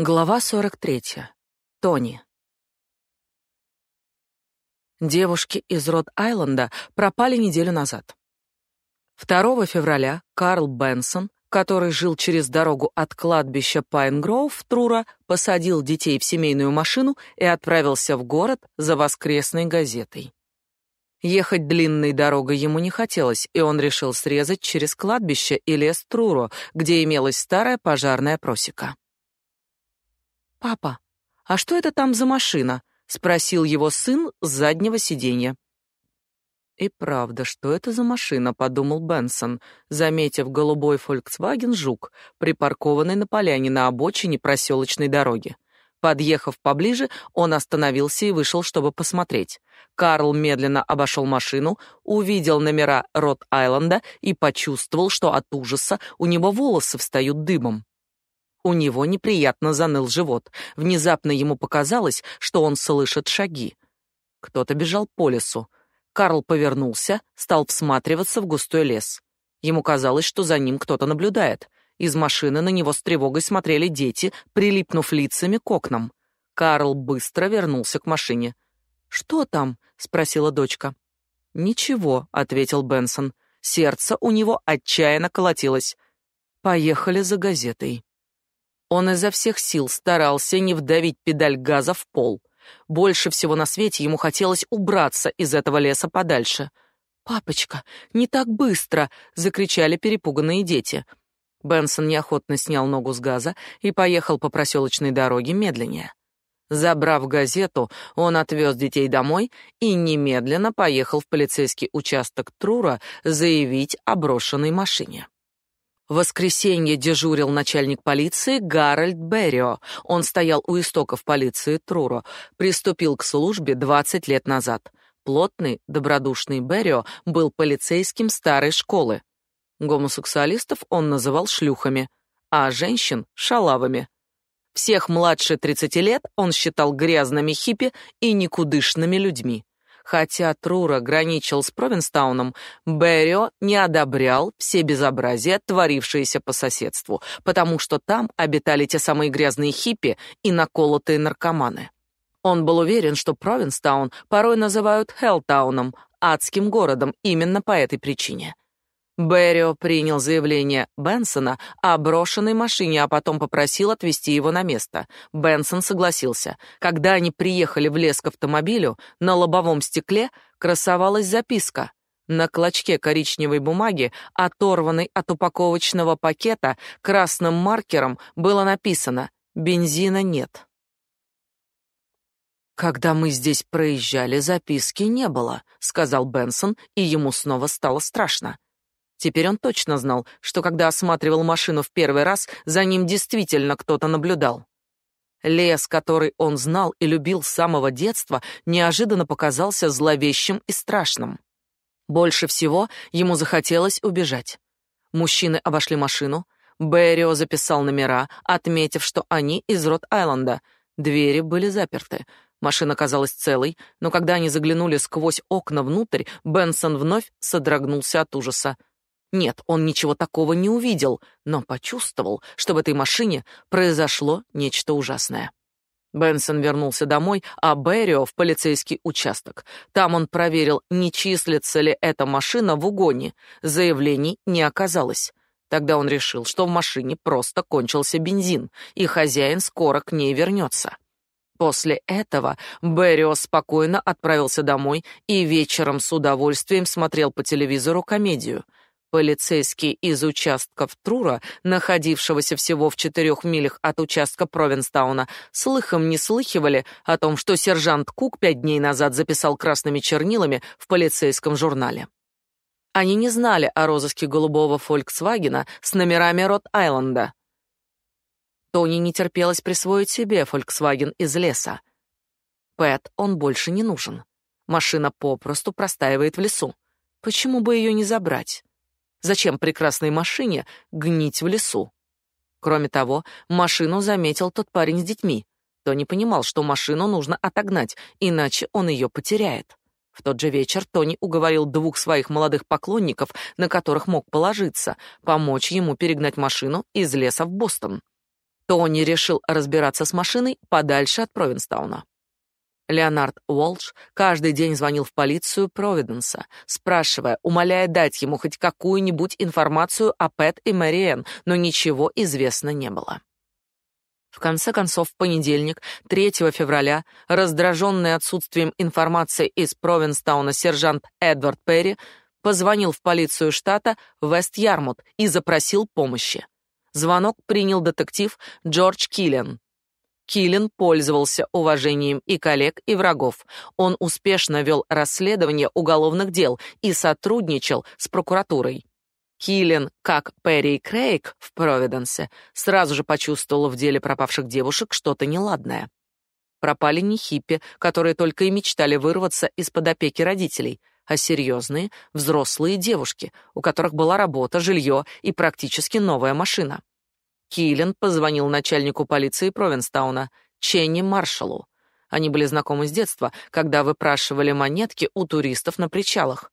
Глава 43. Тони. Девушки из Род-Айленда пропали неделю назад. 2 февраля Карл Бенсон, который жил через дорогу от кладбища Пайнгроув в Трура, посадил детей в семейную машину и отправился в город за воскресной газетой. Ехать длинной дорогой ему не хотелось, и он решил срезать через кладбище и лес Труро, где имелась старая пожарная просека. «Папа, а что это там за машина?» — спросил его сын с заднего сиденья. «И правда, что это за машина?» — подумал Бенсон, заметив голубой Volkswagen Жук, припаркованный на поляне на обочине проселочной дороги. Подъехав поближе, он остановился и вышел, чтобы посмотреть. Карл медленно обошел машину, увидел номера Рот-Айленда и почувствовал, что от ужаса у него волосы встают дыбом. У него неприятно заныл живот. Внезапно ему показалось, что он слышит шаги. Кто-то бежал по лесу. Карл повернулся, стал всматриваться в густой лес. Ему казалось, что за ним кто-то наблюдает. Из машины на него с тревогой смотрели дети, прилипнув лицами к окнам. Карл быстро вернулся к машине. «Что там?» — спросила дочка. «Ничего», — ответил Бенсон. Сердце у него отчаянно колотилось. «Поехали за газетой». Он изо всех сил старался не вдавить педаль газа в пол. Больше всего на свете ему хотелось убраться из этого леса подальше. «Папочка, не так быстро!» — закричали перепуганные дети. Бенсон неохотно снял ногу с газа и поехал по проселочной дороге медленнее. Забрав газету, он отвез детей домой и немедленно поехал в полицейский участок Трура заявить о брошенной машине. В воскресенье дежурил начальник полиции Гарольд Беррио. Он стоял у истоков полиции Труро, приступил к службе 20 лет назад. Плотный, добродушный Беррио был полицейским старой школы. Гомосексуалистов он называл шлюхами, а женщин — шалавами. Всех младше 30 лет он считал грязными хиппи и никудышными людьми. Хотя Трура граничил с Провинстауном, Беррио не одобрял все безобразия, творившиеся по соседству, потому что там обитали те самые грязные хиппи и наколотые наркоманы. Он был уверен, что Провинстаун порой называют Хеллтауном, адским городом, именно по этой причине. Беррио принял заявление Бенсона о брошенной машине, а потом попросил отвезти его на место. Бенсон согласился. Когда они приехали в лес к автомобилю, на лобовом стекле красовалась записка. На клочке коричневой бумаги, оторванной от упаковочного пакета, красным маркером было написано «Бензина нет». «Когда мы здесь проезжали, записки не было», — сказал Бенсон, и ему снова стало страшно. Теперь он точно знал, что когда осматривал машину в первый раз, за ним действительно кто-то наблюдал. Лес, который он знал и любил с самого детства, неожиданно показался зловещим и страшным. Больше всего ему захотелось убежать. Мужчины обошли машину. Беррио записал номера, отметив, что они из Рот-Айленда. Двери были заперты. Машина казалась целой, но когда они заглянули сквозь окна внутрь, Бенсон вновь содрогнулся от ужаса. Нет, он ничего такого не увидел, но почувствовал, что в этой машине произошло нечто ужасное. Бенсон вернулся домой, а Беррио в полицейский участок. Там он проверил, не числится ли эта машина в угоне. Заявлений не оказалось. Тогда он решил, что в машине просто кончился бензин, и хозяин скоро к ней вернется. После этого Беррио спокойно отправился домой и вечером с удовольствием смотрел по телевизору комедию — Полицейские из участков Трура, находившегося всего в четырех милях от участка Провинстауна, слыхом не слыхивали о том, что сержант Кук пять дней назад записал красными чернилами в полицейском журнале. Они не знали о розыске голубого Фольксвагена с номерами Рот-Айленда. Тони не терпелось присвоить себе Фольксваген из леса. Пэт он больше не нужен. Машина попросту простаивает в лесу. Почему бы ее не забрать? Зачем прекрасной машине гнить в лесу? Кроме того, машину заметил тот парень с детьми. Тони понимал, что машину нужно отогнать, иначе он ее потеряет. В тот же вечер Тони уговорил двух своих молодых поклонников, на которых мог положиться, помочь ему перегнать машину из леса в Бостон. Тони решил разбираться с машиной подальше от Провинстауна. Леонард Уолш каждый день звонил в полицию Провиденса, спрашивая, умоляя дать ему хоть какую-нибудь информацию о Пэт и Мэриэн, но ничего известно не было. В конце концов, в понедельник, 3 февраля, раздраженный отсутствием информации из Провинстауна сержант Эдвард Перри позвонил в полицию штата Вест-Ярмут и запросил помощи. Звонок принял детектив Джордж Киллен. Киллен пользовался уважением и коллег, и врагов. Он успешно вел расследование уголовных дел и сотрудничал с прокуратурой. Киллен, как Перри Крейг в Провиденсе, сразу же почувствовал в деле пропавших девушек что-то неладное. Пропали не хиппи, которые только и мечтали вырваться из-под опеки родителей, а серьезные, взрослые девушки, у которых была работа, жилье и практически новая машина. Киллен позвонил начальнику полиции Провинстауна, Ченни Маршалу. Они были знакомы с детства, когда выпрашивали монетки у туристов на причалах.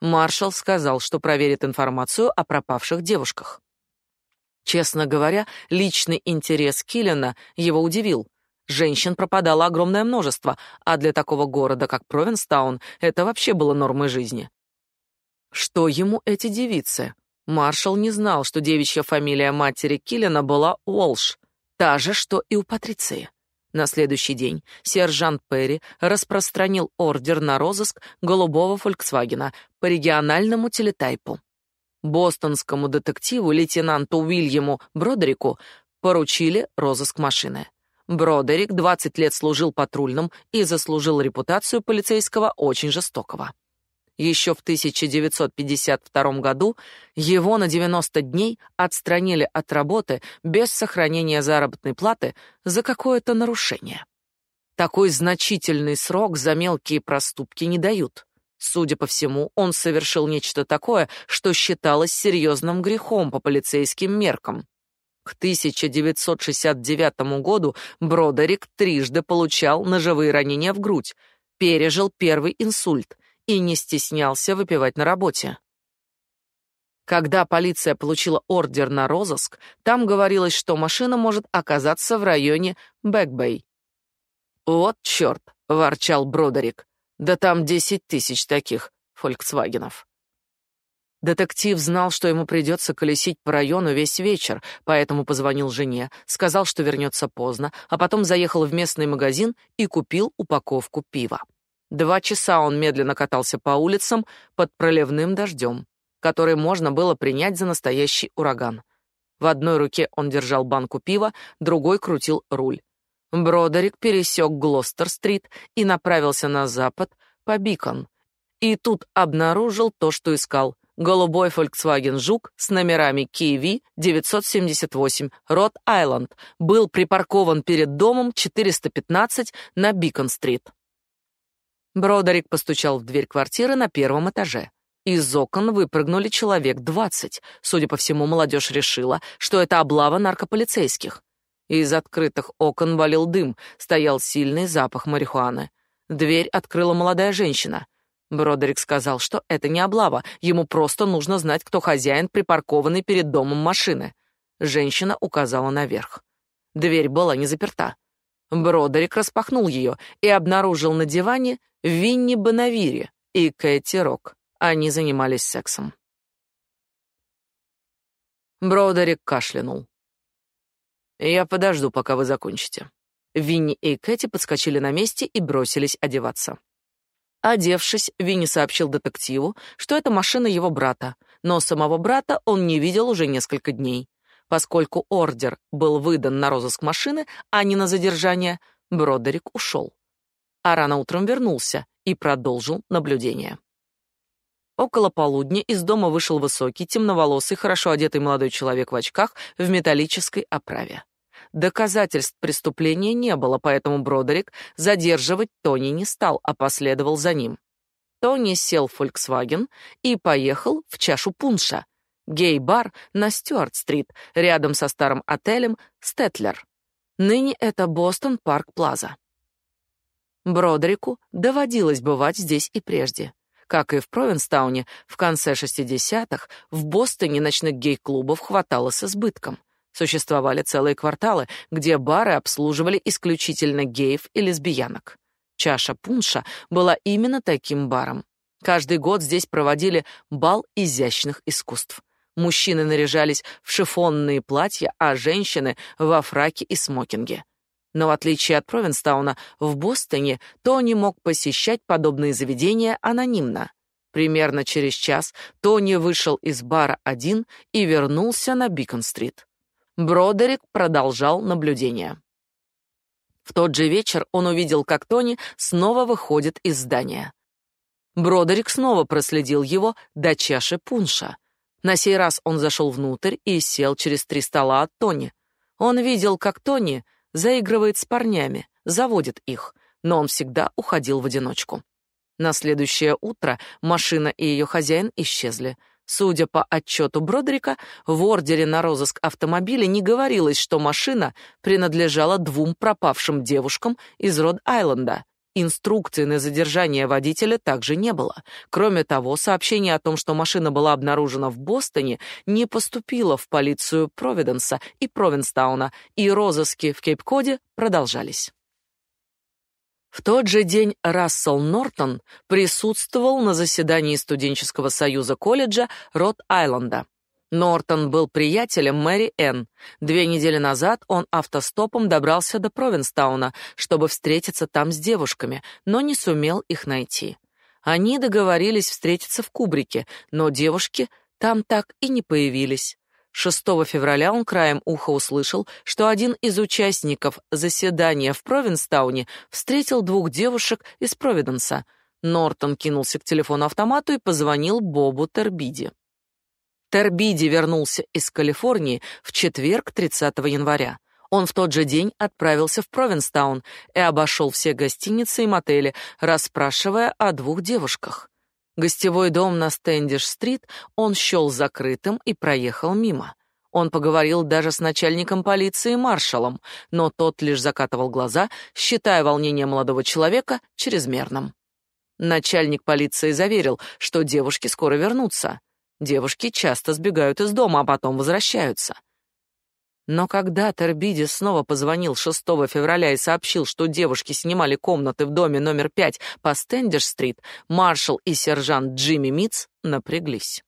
Маршал сказал, что проверит информацию о пропавших девушках. Честно говоря, личный интерес Киллена его удивил. Женщин пропадало огромное множество, а для такого города, как Провинстаун, это вообще было нормой жизни. Что ему эти девицы? Маршал не знал, что девичья фамилия матери Киллина была Уолш, та же, что и у Патриции. На следующий день сержант Перри распространил ордер на розыск голубого Фольксвагена по региональному телетайпу. Бостонскому детективу лейтенанту Уильяму Бродерику поручили розыск машины. Бродерик 20 лет служил патрульным и заслужил репутацию полицейского очень жестокого. Еще в 1952 году его на 90 дней отстранили от работы без сохранения заработной платы за какое-то нарушение. Такой значительный срок за мелкие проступки не дают. Судя по всему, он совершил нечто такое, что считалось серьезным грехом по полицейским меркам. К 1969 году Бродерик трижды получал ножевые ранения в грудь, пережил первый инсульт и не стеснялся выпивать на работе. Когда полиция получила ордер на розыск, там говорилось, что машина может оказаться в районе Бэкбэй. «Вот черт!» — ворчал Бродерик. «Да там десять тысяч таких «Фольксвагенов». Детектив знал, что ему придется колесить по району весь вечер, поэтому позвонил жене, сказал, что вернется поздно, а потом заехал в местный магазин и купил упаковку пива. Два часа он медленно катался по улицам под проливным дождем, который можно было принять за настоящий ураган. В одной руке он держал банку пива, другой крутил руль. Бродерик пересек Глостер-стрит и направился на запад по Бикон. И тут обнаружил то, что искал. Голубой Volkswagen Жук с номерами KV 978, Род-Айленд, был припаркован перед домом 415 на Бикон-стрит. Бродерик постучал в дверь квартиры на первом этаже. Из окон выпрыгнули человек двадцать. Судя по всему, молодежь решила, что это облава наркополицейских. Из открытых окон валил дым, стоял сильный запах марихуаны. Дверь открыла молодая женщина. Бродерик сказал, что это не облава, ему просто нужно знать, кто хозяин припаркованной перед домом машины. Женщина указала наверх. Дверь была не заперта. Бродерик распахнул ее и обнаружил на диване Винни Бонавири и Кэти Рок. Они занимались сексом. Бродерик кашлянул. «Я подожду, пока вы закончите». Винни и Кэти подскочили на месте и бросились одеваться. Одевшись, Винни сообщил детективу, что это машина его брата, но самого брата он не видел уже несколько дней. Поскольку ордер был выдан на розыск машины, а не на задержание, Бродерик ушел а рано утром вернулся и продолжил наблюдение. Около полудня из дома вышел высокий, темноволосый, хорошо одетый молодой человек в очках в металлической оправе. Доказательств преступления не было, поэтому Бродерик задерживать Тони не стал, а последовал за ним. Тони сел в Volkswagen и поехал в чашу пунша. Гей-бар на Стюарт-стрит, рядом со старым отелем Стетлер. Ныне это Бостон Парк Плаза. Бродрику доводилось бывать здесь и прежде. Как и в Провинстауне, в конце 60-х в Бостоне ночных гей-клубов хватало с избытком. Существовали целые кварталы, где бары обслуживали исключительно геев и лесбиянок. Чаша пунша была именно таким баром. Каждый год здесь проводили бал изящных искусств. Мужчины наряжались в шифонные платья, а женщины — во фраке и смокинге. Но в отличие от Провинстауна, в Бостоне Тони мог посещать подобные заведения анонимно. Примерно через час Тони вышел из бара один и вернулся на Бикон-стрит. Бродерик продолжал наблюдение. В тот же вечер он увидел, как Тони снова выходит из здания. Бродерик снова проследил его до чаши пунша. На сей раз он зашел внутрь и сел через три стола от Тони. Он видел, как Тони заигрывает с парнями, заводит их, но он всегда уходил в одиночку. На следующее утро машина и ее хозяин исчезли. Судя по отчету Бродрика, в ордере на розыск автомобиля не говорилось, что машина принадлежала двум пропавшим девушкам из Род-Айленда. Инструкции на задержание водителя также не было. Кроме того, сообщение о том, что машина была обнаружена в Бостоне, не поступило в полицию Провиденса и Провинстауна, и розыски в Кейп-Коде продолжались. В тот же день Рассел Нортон присутствовал на заседании студенческого союза колледжа Рот-Айленда. Нортон был приятелем Мэри Энн. Две недели назад он автостопом добрался до Провинстауна, чтобы встретиться там с девушками, но не сумел их найти. Они договорились встретиться в Кубрике, но девушки там так и не появились. 6 февраля он краем уха услышал, что один из участников заседания в Провинстауне встретил двух девушек из Провиденса. Нортон кинулся к телефону-автомату и позвонил Бобу Тербиди. Тербиди вернулся из Калифорнии в четверг, 30 января. Он в тот же день отправился в Провинстаун и обошел все гостиницы и мотели, расспрашивая о двух девушках. Гостевой дом на Стэндиш-стрит он счел закрытым и проехал мимо. Он поговорил даже с начальником полиции маршалом, но тот лишь закатывал глаза, считая волнение молодого человека чрезмерным. Начальник полиции заверил, что девушки скоро вернутся. Девушки часто сбегают из дома, а потом возвращаются. Но когда Торбиди снова позвонил 6 февраля и сообщил, что девушки снимали комнаты в доме номер 5 по Стендер-стрит, маршал и сержант Джимми Митц напряглись.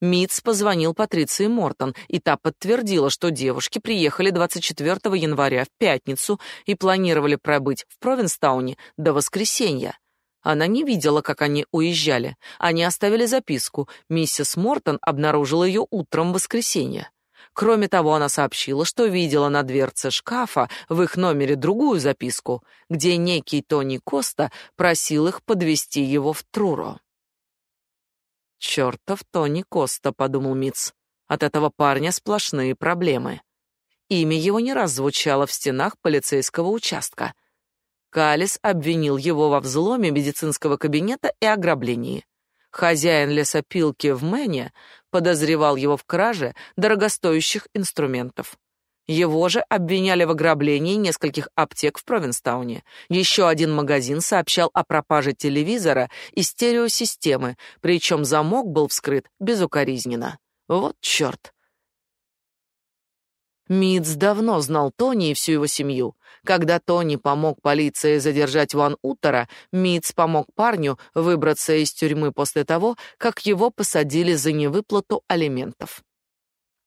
Митц позвонил Патриции Мортон, и та подтвердила, что девушки приехали 24 января в пятницу и планировали пробыть в Провинстауне до воскресенья. Она не видела, как они уезжали. Они оставили записку. Миссис Мортон обнаружила ее утром в воскресенье. Кроме того, она сообщила, что видела на дверце шкафа в их номере другую записку, где некий Тони Коста просил их подвести его в Труро. «Чертов Тони Коста», — подумал Митц. «От этого парня сплошные проблемы». Имя его не раз звучало в стенах полицейского участка. Калис обвинил его во взломе медицинского кабинета и ограблении. Хозяин лесопилки в Мэне подозревал его в краже дорогостоящих инструментов. Его же обвиняли в ограблении нескольких аптек в Провинстауне. Еще один магазин сообщал о пропаже телевизора и стереосистемы, причем замок был вскрыт безукоризненно. Вот черт! Мидс давно знал Тони и всю его семью. Когда Тони помог полиции задержать Ван Утера, Мидс помог парню выбраться из тюрьмы после того, как его посадили за невыплату алиментов.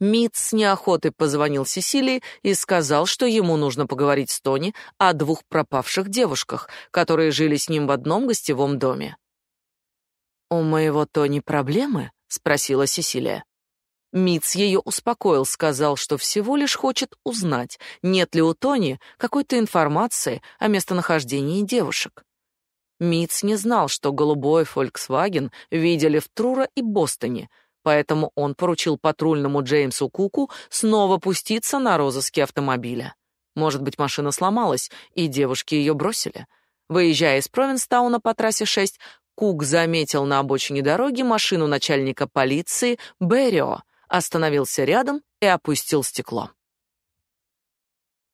Митц с неохотой позвонил Сесилии и сказал, что ему нужно поговорить с Тони о двух пропавших девушках, которые жили с ним в одном гостевом доме. «У моего Тони проблемы?» — спросила Сесилия. Митц ее успокоил, сказал, что всего лишь хочет узнать, нет ли у Тони какой-то информации о местонахождении девушек. Митц не знал, что голубой Volkswagen видели в Труро и Бостоне, поэтому он поручил патрульному Джеймсу Куку снова пуститься на розыски автомобиля. Может быть, машина сломалась, и девушки ее бросили. Выезжая из Провинстауна по трассе 6, Кук заметил на обочине дороги машину начальника полиции Беррио, остановился рядом и опустил стекло.